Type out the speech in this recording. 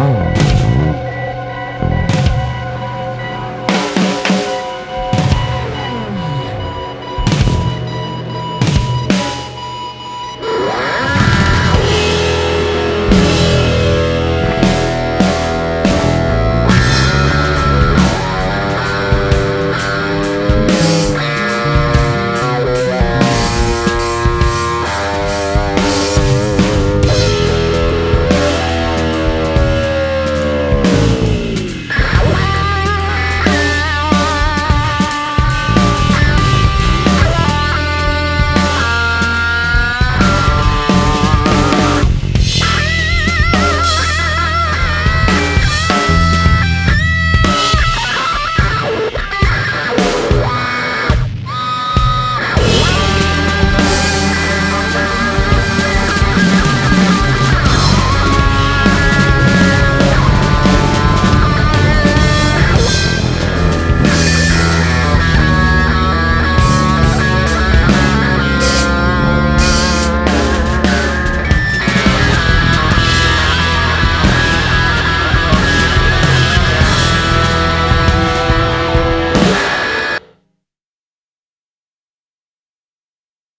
Oh.